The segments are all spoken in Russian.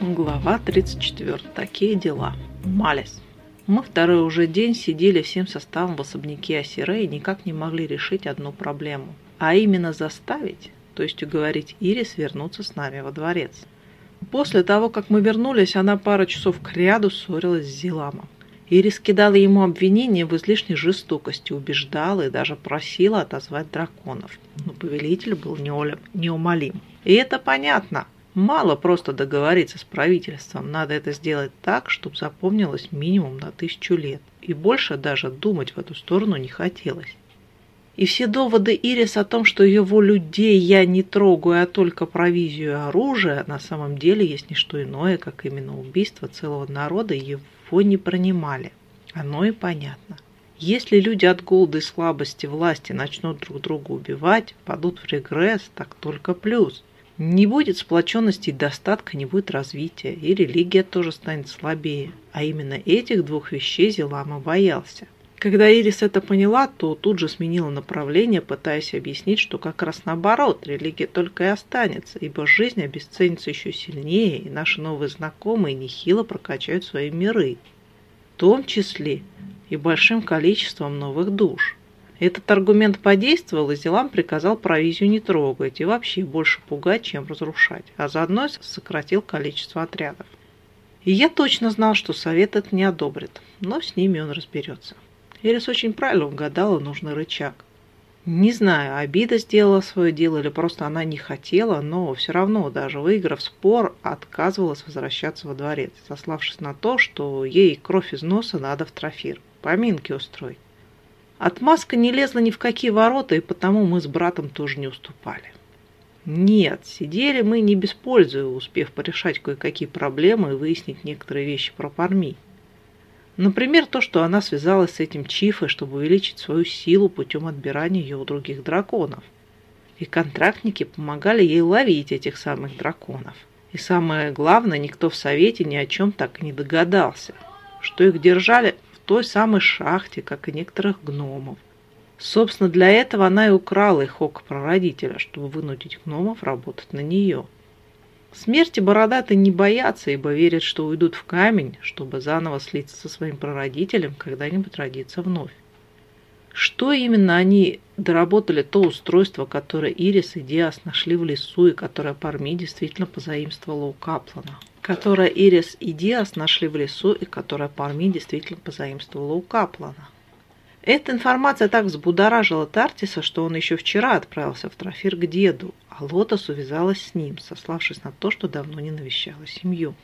Глава 34. Такие дела. Малис. Мы второй уже день сидели всем составом в особняке Асире и никак не могли решить одну проблему. А именно заставить, то есть уговорить Ирис вернуться с нами во дворец. После того, как мы вернулись, она пару часов к ряду ссорилась с Зиламом. Ирис кидала ему обвинения в излишней жестокости, убеждала и даже просила отозвать драконов. Но повелитель был неумолим. И это понятно – Мало просто договориться с правительством, надо это сделать так, чтобы запомнилось минимум на тысячу лет. И больше даже думать в эту сторону не хотелось. И все доводы Ирис о том, что его людей я не трогаю, а только провизию и оружие, на самом деле есть не что иное, как именно убийство целого народа, его не принимали. Оно и понятно. Если люди от голода и слабости власти начнут друг друга убивать, падут в регресс, так только плюс. Не будет сплоченности и достатка, не будет развития, и религия тоже станет слабее. А именно этих двух вещей Зелама боялся. Когда Ирис это поняла, то тут же сменила направление, пытаясь объяснить, что как раз наоборот, религия только и останется, ибо жизнь обесценится еще сильнее, и наши новые знакомые нехило прокачают свои миры, в том числе и большим количеством новых душ. Этот аргумент подействовал, и Зелам приказал провизию не трогать и вообще больше пугать, чем разрушать, а заодно сократил количество отрядов. И я точно знал, что совет это не одобрит, но с ними он разберется. Эрис очень правильно угадала нужный рычаг. Не знаю, обида сделала свое дело или просто она не хотела, но все равно, даже выиграв спор, отказывалась возвращаться во дворец, сославшись на то, что ей кровь из носа надо в трофир, поминки устроить. Отмазка не лезла ни в какие ворота, и потому мы с братом тоже не уступали. Нет, сидели мы не без пользы, успев порешать кое-какие проблемы и выяснить некоторые вещи про Парми. Например, то, что она связалась с этим Чифой, чтобы увеличить свою силу путем отбирания ее у других драконов. И контрактники помогали ей ловить этих самых драконов. И самое главное, никто в Совете ни о чем так и не догадался, что их держали той самой шахте, как и некоторых гномов. Собственно, для этого она и украла их прародителя, чтобы вынудить гномов работать на нее. Смерти бородаты не боятся, ибо верят, что уйдут в камень, чтобы заново слиться со своим прародителем, когда-нибудь родиться вновь. Что именно они доработали то устройство, которое Ирис и Диас нашли в лесу и которое Парми действительно позаимствовала у Каплана? Которое Ирис и Диас нашли в лесу и которое Парми действительно позаимствовала у Каплана. Эта информация так взбудоражила Тартиса, что он еще вчера отправился в трофир к деду, а Лотос увязалась с ним, сославшись на то, что давно не навещала семью.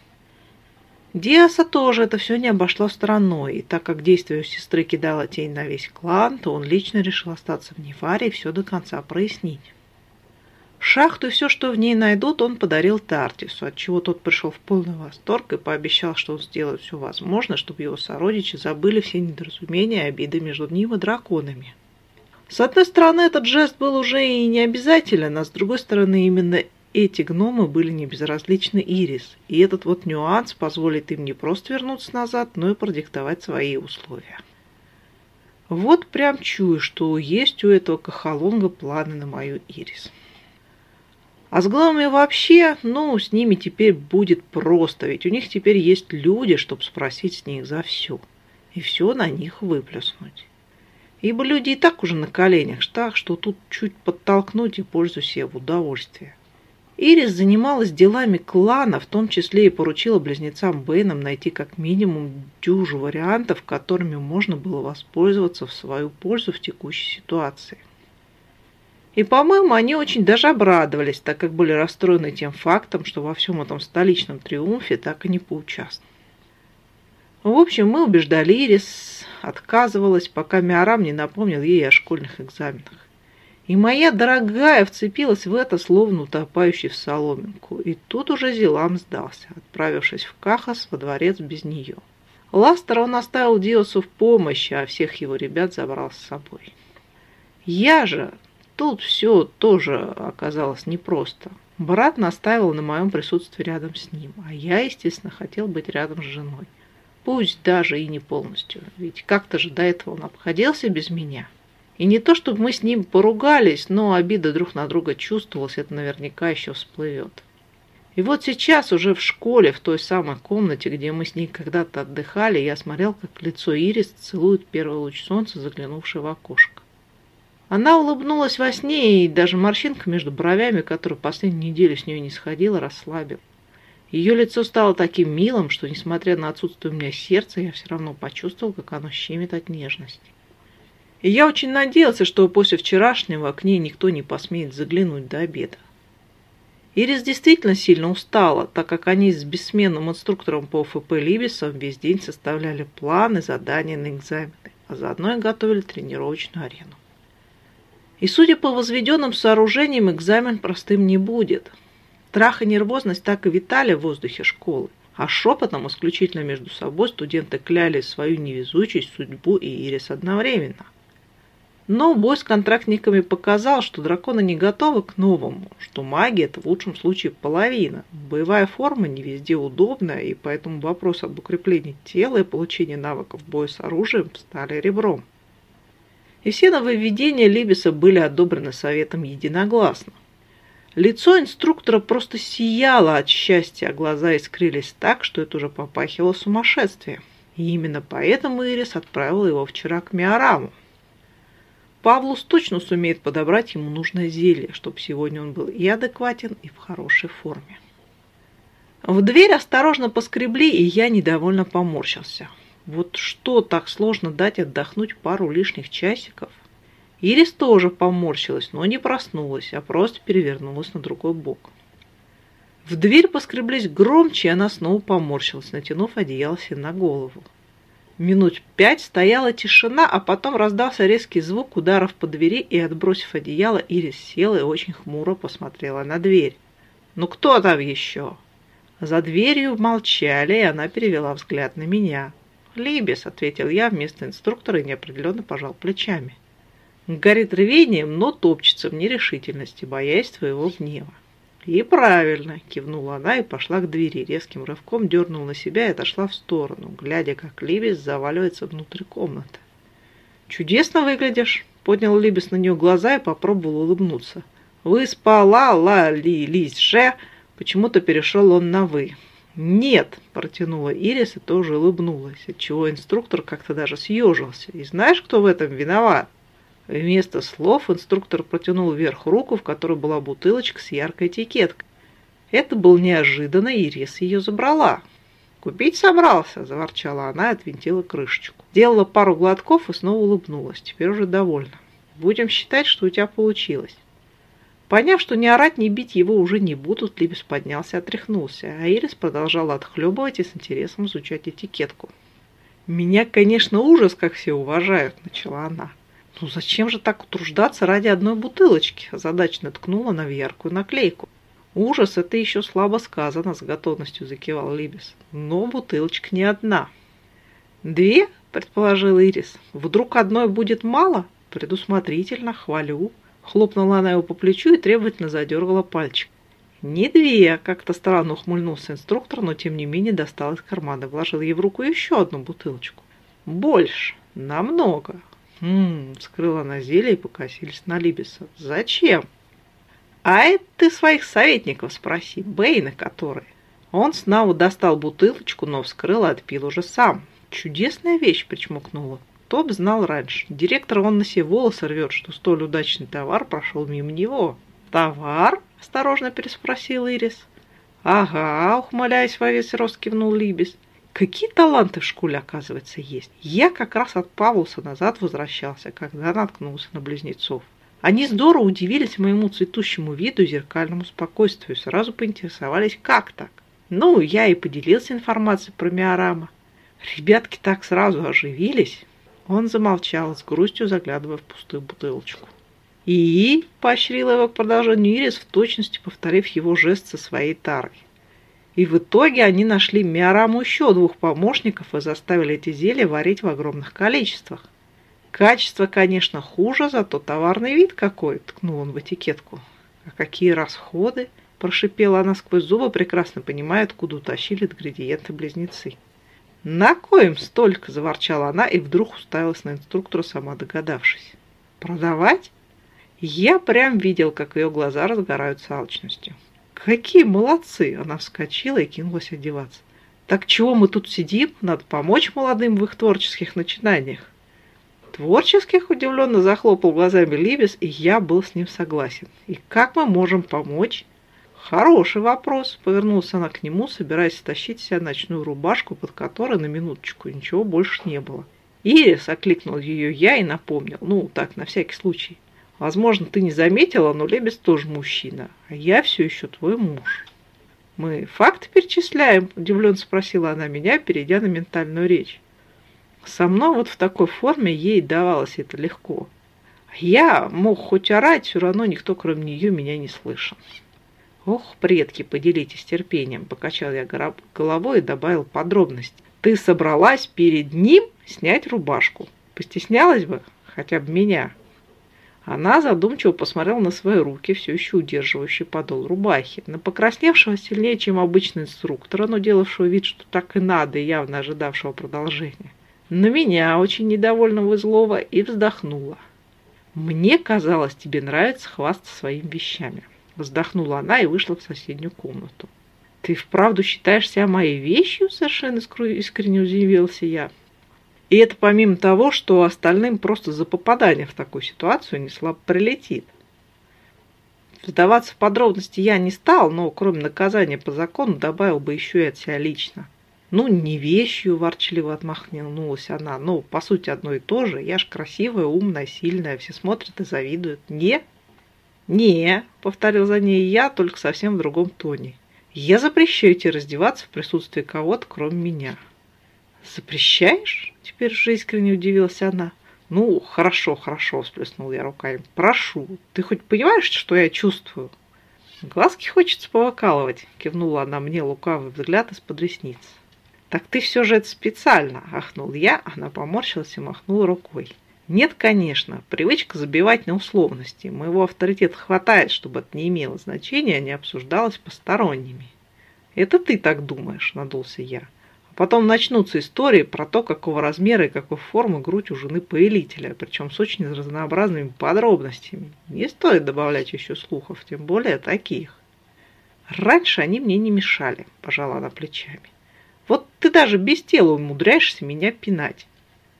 Диаса тоже это все не обошло стороной, и так как действие у сестры кидало тень на весь клан, то он лично решил остаться в Неваре и все до конца прояснить. Шахту и все, что в ней найдут, он подарил Тартису, отчего тот пришел в полный восторг и пообещал, что он сделает все возможное, чтобы его сородичи забыли все недоразумения и обиды между ним и драконами. С одной стороны, этот жест был уже и не обязателен, а с другой стороны, именно эти гномы были не безразличны Ирис, и этот вот нюанс позволит им не просто вернуться назад, но и продиктовать свои условия. Вот прям чую, что есть у этого кахалонга планы на мою Ирис. А с главами вообще, ну, с ними теперь будет просто, ведь у них теперь есть люди, чтобы спросить с них за все. И все на них выплеснуть. Ибо люди и так уже на коленях, так что тут чуть подтолкнуть и пользу себе в удовольствие. Ирис занималась делами клана, в том числе и поручила близнецам Бэйнам найти как минимум дюжу вариантов, которыми можно было воспользоваться в свою пользу в текущей ситуации. И, по-моему, они очень даже обрадовались, так как были расстроены тем фактом, что во всем этом столичном триумфе так и не поучаствовали. В общем, мы убеждали Ирис, отказывалась, пока Миарам не напомнил ей о школьных экзаменах. И моя дорогая вцепилась в это, словно утопающий в соломинку. И тут уже Зилам сдался, отправившись в Кахас во дворец без нее. Ластера он оставил Диосу в помощи, а всех его ребят забрал с собой. Я же Тут все тоже оказалось непросто. Брат настаивал на моем присутствии рядом с ним, а я, естественно, хотел быть рядом с женой. Пусть даже и не полностью, ведь как-то же до этого он обходился без меня. И не то, чтобы мы с ним поругались, но обида друг на друга чувствовалась, это наверняка еще всплывет. И вот сейчас уже в школе, в той самой комнате, где мы с ней когда-то отдыхали, я смотрел, как лицо Ирис целует первый луч солнца, заглянувший в окошко. Она улыбнулась во сне, и даже морщинка между бровями, которая последнюю неделю с нее не сходила, расслабила. Ее лицо стало таким милым, что, несмотря на отсутствие у меня сердца, я все равно почувствовал, как оно щемит от нежности. И я очень надеялся, что после вчерашнего к ней никто не посмеет заглянуть до обеда. Ирис действительно сильно устала, так как они с бессменным инструктором по ФП Либисом весь день составляли планы, задания на экзамены, а заодно и готовили тренировочную арену. И судя по возведенным сооружениям, экзамен простым не будет. Страх и нервозность так и витали в воздухе школы, а шепотом, исключительно между собой, студенты кляли свою невезучесть, судьбу и Ирис одновременно. Но бой с контрактниками показал, что драконы не готовы к новому, что магия – это в лучшем случае половина. Боевая форма не везде удобная, и поэтому вопрос об укреплении тела и получении навыков боя с оружием стали ребром. И все нововведения Либиса были одобрены советом единогласно. Лицо инструктора просто сияло от счастья, а глаза искрились так, что это уже попахивало сумасшествием. И именно поэтому Ирис отправила его вчера к Миораму. Павлус точно сумеет подобрать ему нужное зелье, чтобы сегодня он был и адекватен, и в хорошей форме. В дверь осторожно поскребли, и я недовольно поморщился. Вот что так сложно дать отдохнуть пару лишних часиков? Ирис тоже поморщилась, но не проснулась, а просто перевернулась на другой бок. В дверь поскреблись громче, и она снова поморщилась, натянув одеяло себе на голову. Минут пять стояла тишина, а потом раздался резкий звук ударов по двери, и, отбросив одеяло, Ирис села и очень хмуро посмотрела на дверь. «Ну кто там еще?» За дверью молчали, и она перевела взгляд на меня. «Либес», — ответил я вместо инструктора и неопределенно пожал плечами. Горит рвением, но топчется в нерешительности, боясь твоего гнева. «И правильно!» – кивнула она и пошла к двери, резким рывком дернула на себя и отошла в сторону, глядя, как Либис заваливается внутрь комнаты. «Чудесно выглядишь!» – поднял Либис на нее глаза и попробовал улыбнуться. «Вы спала, ла ли лись же!» Почему-то перешел он на «вы». «Нет!» – протянула Ирис и тоже улыбнулась, отчего инструктор как-то даже съежился. «И знаешь, кто в этом виноват?» Вместо слов инструктор протянул вверх руку, в которой была бутылочка с яркой этикеткой. Это был неожиданно, Ирис ее забрала. «Купить собрался!» – заворчала она и отвинтила крышечку. Делала пару глотков и снова улыбнулась. Теперь уже довольна. «Будем считать, что у тебя получилось». Поняв, что ни орать, ни бить его уже не будут, Либес поднялся и отряхнулся, а Ирис продолжала отхлебывать и с интересом изучать этикетку. «Меня, конечно, ужас, как все уважают», – начала она. «Ну зачем же так утруждаться ради одной бутылочки?» Задачно ткнула на яркую наклейку. «Ужас, это еще слабо сказано», — с готовностью закивал Либис. «Но бутылочка не одна». «Две?» — предположил Ирис. «Вдруг одной будет мало?» «Предусмотрительно, хвалю». Хлопнула она его по плечу и требовательно задергала пальчик. «Не две!» — как-то странно ухмыльнулся инструктор, но тем не менее достал из кармана, вложил ей в руку еще одну бутылочку. «Больше! Намного! Хм, скрыла она зелье и покосились на Либиса. Зачем? А это ты своих советников спроси, Бейна который. Он снова достал бутылочку, но вскрыл и отпил уже сам. Чудесная вещь, причмокнула. Топ знал раньше. Директор он на себе волосы рвет, что столь удачный товар прошел мимо него. «Товар?» – осторожно переспросил Ирис. «Ага», – ухмыляясь во весь рост, кивнул Либис. Какие таланты в школе, оказывается, есть. Я как раз от Павлуса назад возвращался, когда наткнулся на близнецов. Они здорово удивились моему цветущему виду и зеркальному спокойствию, сразу поинтересовались, как так. Ну, я и поделился информацией про Миорама. Ребятки так сразу оживились. Он замолчал, с грустью заглядывая в пустую бутылочку. И поощрила его к продолжению Ирис, в точности повторив его жест со своей тарой. И в итоге они нашли Миораму еще двух помощников и заставили эти зелья варить в огромных количествах. Качество, конечно, хуже, зато товарный вид какой, ткнул он в этикетку. А какие расходы? Прошипела она сквозь зубы, прекрасно понимая, откуда утащили ингредиенты-близнецы. «На коем столько?» – заворчала она и вдруг уставилась на инструктора, сама догадавшись. «Продавать?» Я прям видел, как ее глаза разгораются алчностью. «Какие молодцы!» Она вскочила и кинулась одеваться. «Так чего мы тут сидим? Надо помочь молодым в их творческих начинаниях». Творческих удивленно захлопал глазами Либес, и я был с ним согласен. «И как мы можем помочь?» «Хороший вопрос», — повернулась она к нему, собираясь стащить себя ночную рубашку, под которой на минуточку ничего больше не было. «Ирис!» — окликнул ее я и напомнил. Ну, так, на всякий случай. «Возможно, ты не заметила, но Лебес тоже мужчина, а я все еще твой муж». «Мы факты перечисляем?» – удивленно спросила она меня, перейдя на ментальную речь. Со мной вот в такой форме ей давалось это легко. Я мог хоть орать, все равно никто, кроме нее, меня не слышал. «Ох, предки, поделитесь терпением», – покачал я головой и добавил подробность. «Ты собралась перед ним снять рубашку. Постеснялась бы хотя бы меня». Она задумчиво посмотрела на свои руки, все еще удерживающие подол рубахи, на покрасневшего сильнее, чем обычный инструктора, но делавшего вид, что так и надо, и явно ожидавшего продолжения. На меня, очень недовольного и злого, и вздохнула. «Мне казалось, тебе нравится хвастаться своими вещами». Вздохнула она и вышла в соседнюю комнату. «Ты вправду считаешь себя моей вещью?» Совершенно искренне удивился я. И это помимо того, что остальным просто за попадание в такую ситуацию не слабо прилетит. Вдаваться в подробности я не стал, но кроме наказания по закону добавил бы еще и от себя лично. Ну, не вещью, ворчливо отмахнулась она. Ну, по сути, одно и то же. Я ж красивая, умная, сильная, все смотрят и завидуют. Не? «Не», — повторил за ней я, только совсем в другом тоне. «Я запрещаю тебе раздеваться в присутствии кого-то, кроме меня». «Запрещаешь?» — теперь уже искренне удивилась она. «Ну, хорошо, хорошо», — всплеснул я руками. «Прошу, ты хоть понимаешь, что я чувствую?» «Глазки хочется повыкалывать», — кивнула она мне лукавый взгляд из-под ресниц. «Так ты все же это специально!» – ахнул я, она поморщилась и махнула рукой. Нет, конечно, привычка забивать на условности. Моего авторитета хватает, чтобы это не имело значения, а не обсуждалось посторонними. Это ты так думаешь, надулся я. А потом начнутся истории про то, какого размера и какой формы грудь у жены поэлителя, причем с очень разнообразными подробностями. Не стоит добавлять еще слухов, тем более таких. Раньше они мне не мешали, пожала она плечами. Вот ты даже без тела умудряешься меня пинать.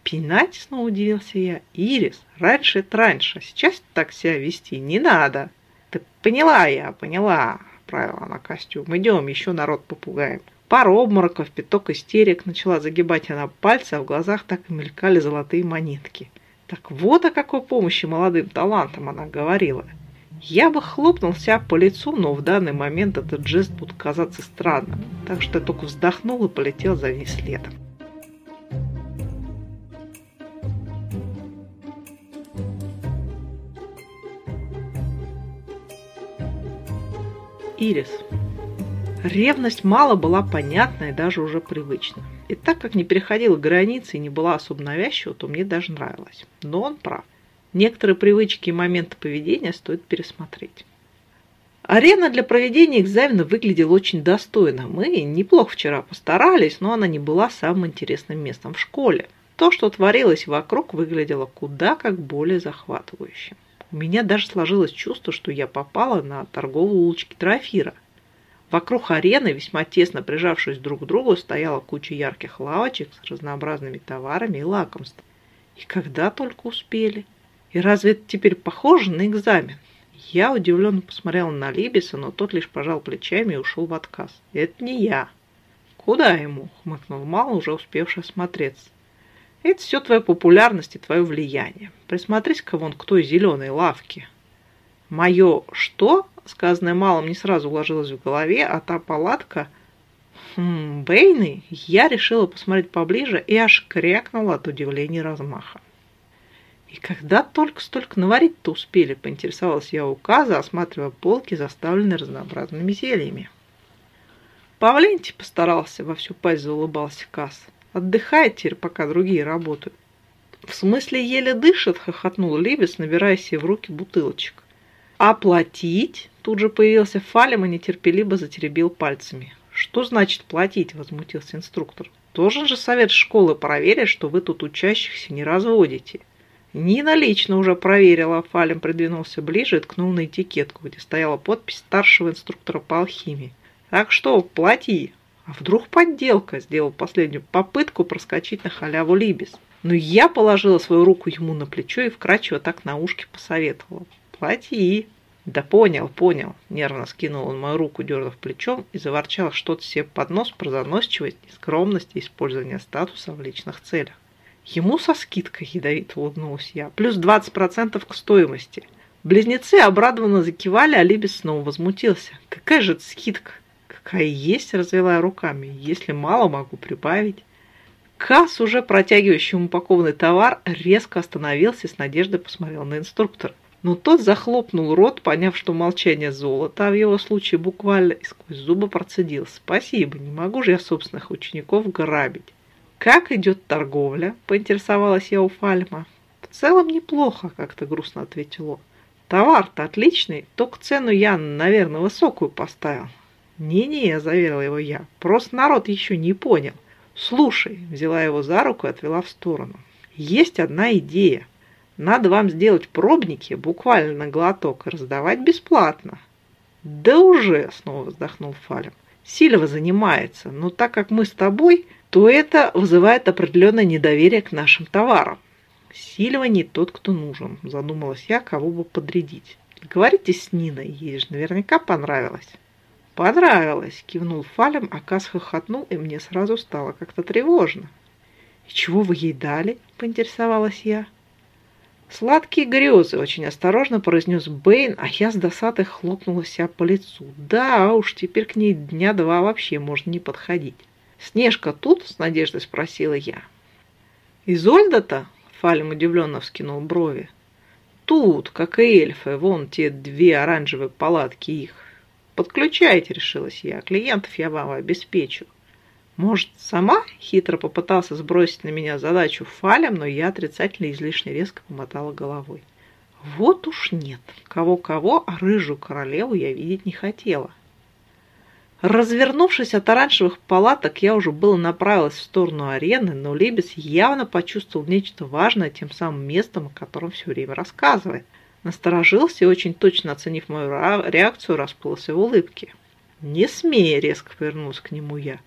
Пинать, снова удивился я. Ирис, раньше это раньше, сейчас так себя вести не надо. Ты поняла я, поняла, правила она костюм. Идем, еще народ попугаем. Пару обмороков, пяток истерик. Начала загибать она пальцы, а в глазах так и мелькали золотые монетки. Так вот о какой помощи молодым талантам она говорила. Я бы хлопнул себя по лицу, но в данный момент этот жест будет казаться странным, так что я только вздохнул и полетел за ней следом. Ирис. Ревность мало была понятна и даже уже привычна. И так как не переходила границы и не была особо навязчива, то мне даже нравилось. Но он прав. Некоторые привычки и моменты поведения стоит пересмотреть. Арена для проведения экзамена выглядела очень достойно. Мы неплохо вчера постарались, но она не была самым интересным местом в школе. То, что творилось вокруг, выглядело куда как более захватывающим. У меня даже сложилось чувство, что я попала на торговую улочки Трофира. Вокруг арены, весьма тесно прижавшись друг к другу, стояла куча ярких лавочек с разнообразными товарами и лакомствами. И когда только успели. И разве это теперь похоже на экзамен? Я удивленно посмотрела на Либиса, но тот лишь пожал плечами и ушел в отказ. «Это не я». «Куда ему?» — хмыкнул Мал, уже успевший осмотреться. Это все твоя популярность и твое влияние. Присмотрись-ка вон к той зеленой лавке. Мое «что?» сказанное малым не сразу уложилось в голове, а та палатка... Хм, Бейны, я решила посмотреть поближе и аж крякнула от удивления размаха. И когда только столько наварить-то успели, поинтересовалась я у Каза, осматривая полки, заставленные разнообразными зельями. Павленти постарался, во всю пасть заулыбался Каз. Отдыхает теперь, пока другие работают. В смысле, еле дышит, хохотнул Либес, набирая себе в руки бутылочек. Оплатить? Тут же появился Фалем и нетерпеливо затеребил пальцами. Что значит платить? Возмутился инструктор. Должен же совет школы проверить, что вы тут учащихся не разводите. Нина лично уже проверила, Фалем придвинулся ближе и ткнул на этикетку, где стояла подпись старшего инструктора по алхимии. Так что плати. А вдруг подделка? Сделал последнюю попытку проскочить на халяву Либис. Но я положила свою руку ему на плечо и вкрадчиво так на ушки посоветовала. Плати. Да понял, понял. Нервно скинул он мою руку, дернув плечом и заворчал что-то себе под нос про заносчивость, скромность и использование статуса в личных целях. Ему со скидкой ядовито улыбнулась я. Плюс 20% к стоимости. Близнецы обрадованно закивали, а Либис снова возмутился. Какая же это скидка? Какая есть, развела руками. Если мало, могу прибавить. Касс, уже протягивающий упакованный товар, резко остановился и с надеждой посмотрел на инструктора. Но тот захлопнул рот, поняв, что молчание золото, а в его случае буквально и сквозь зубы процедил. «Спасибо, не могу же я собственных учеников грабить». «Как идет торговля?» – поинтересовалась я у Фальма. «В целом неплохо», – как-то грустно ответил он. «Товар-то отличный, только цену я, наверное, высокую поставил». «Не-не», – заверила его я, – «просто народ еще не понял». «Слушай», – взяла его за руку и отвела в сторону. «Есть одна идея. Надо вам сделать пробники буквально на глоток и раздавать бесплатно». «Да уже», – снова вздохнул Фалем. «Сильва занимается, но так как мы с тобой, то это вызывает определенное недоверие к нашим товарам. Сильва не тот, кто нужен, задумалась я, кого бы подрядить. Говорите с Ниной, ей же наверняка понравилось. Понравилось, кивнул Фалем, а Кас хохотнул, и мне сразу стало как-то тревожно. И чего вы ей дали? поинтересовалась я. «Сладкие грезы», — очень осторожно произнес Бэйн, а я с досадой хлопнула себя по лицу. «Да уж, теперь к ней дня два вообще можно не подходить». «Снежка тут?» – с надеждой спросила я. «Изольда-то?» – Фалем удивленно вскинул брови. «Тут, как и эльфы, вон те две оранжевые палатки их. Подключайте», – решилась я, – «клиентов я вам обеспечу». «Может, сама?» – хитро попытался сбросить на меня задачу Фалем, но я отрицательно излишне резко помотала головой. «Вот уж нет. Кого-кого, а рыжую королеву я видеть не хотела». Развернувшись от оранжевых палаток, я уже было направилась в сторону арены, но Лебес явно почувствовал нечто важное тем самым местом, о котором все время рассказывает. Насторожился и, очень точно оценив мою реакцию, расплылся в улыбке. «Не смей!» – резко повернулась к нему я.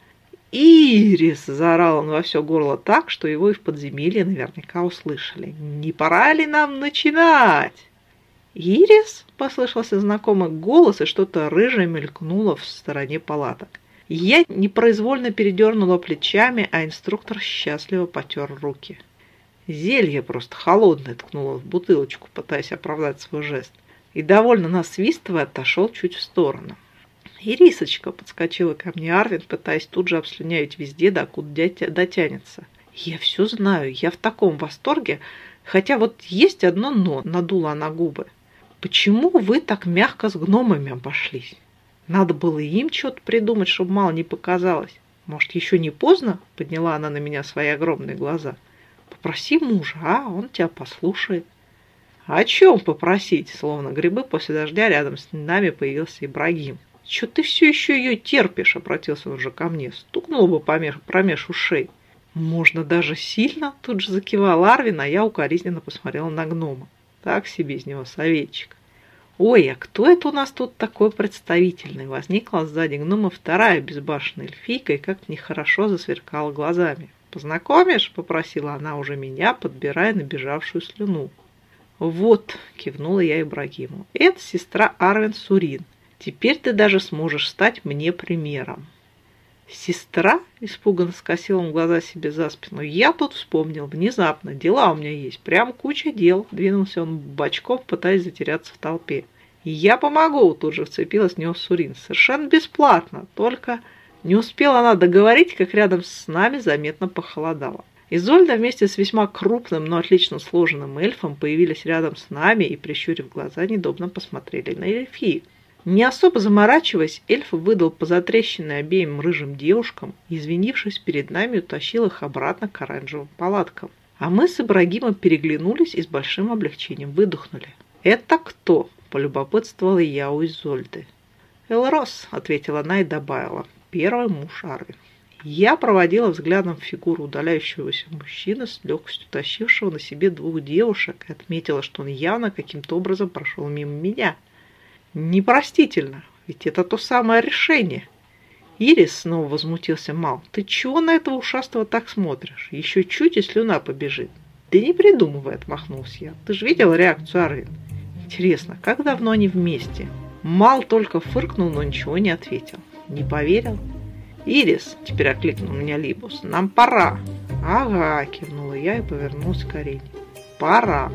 «Ирис!» – заорал он во все горло так, что его и в подземелье наверняка услышали. «Не пора ли нам начинать?» «Ирис?» – послышался знакомый голос, и что-то рыжее мелькнуло в стороне палаток. Я непроизвольно передернула плечами, а инструктор счастливо потер руки. Зелье просто холодное ткнуло в бутылочку, пытаясь оправдать свой жест. И довольно насвистывая, отошел чуть в сторону. «Ирисочка!» – подскочила ко мне Арвин, пытаясь тут же обслюнявить везде, докуда дотянется. «Я все знаю, я в таком восторге, хотя вот есть одно «но», – надула она губы. Почему вы так мягко с гномами обошлись? Надо было им что-то придумать, чтобы мало не показалось. Может, еще не поздно?» Подняла она на меня свои огромные глаза. «Попроси мужа, а он тебя послушает». «О чем попросить?» Словно грибы после дождя рядом с нами появился Ибрагим. «Че ты все еще ее терпишь?» Обратился он уже ко мне. Стукнул бы помеж, промеж ушей. «Можно даже сильно?» Тут же закивал Арвин, а я укоризненно посмотрела на гнома. Так себе из него советчик. «Ой, а кто это у нас тут такой представительный?» Возникла сзади гнома вторая безбашенная эльфийка и как-то нехорошо засверкала глазами. «Познакомишь?» – попросила она уже меня, подбирая набежавшую слюну. «Вот», – кивнула я Ибрагиму, – «это сестра Арвин Сурин. Теперь ты даже сможешь стать мне примером». «Сестра?» – испуганно скосил он глаза себе за спину. «Я тут вспомнил. Внезапно. Дела у меня есть. Прям куча дел». Двинулся он бочком, пытаясь затеряться в толпе. «Я помогу!» – тут же вцепилась в него Сурин. «Совершенно бесплатно. Только не успела она договорить, как рядом с нами заметно похолодало». Изольда вместе с весьма крупным, но отлично сложенным эльфом появились рядом с нами и, прищурив глаза, недобно посмотрели на эльфиек. Не особо заморачиваясь, эльф выдал по затрещиной обеим рыжим девушкам и, извинившись перед нами, утащил их обратно к оранжевым палаткам. А мы с Ибрагимом переглянулись и с большим облегчением выдохнули. «Это кто?» – полюбопытствовала я у Изольды. «Элрос», – ответила она и добавила. «Первый муж Арвин». Я проводила взглядом фигуру удаляющегося мужчины с легкостью тащившего на себе двух девушек и отметила, что он явно каким-то образом прошел мимо меня. Непростительно, ведь это то самое решение. Ирис снова возмутился Мал. Ты чего на этого ушастого так смотришь? Еще чуть и слюна побежит. Да не придумывай, отмахнулся я. Ты же видел реакцию Арвин? Интересно, как давно они вместе? Мал только фыркнул, но ничего не ответил. Не поверил? «Ирис!» – теперь окликнул меня Либус. «Нам пора!» «Ага!» – кивнула я и повернулась к Арене. «Пора!»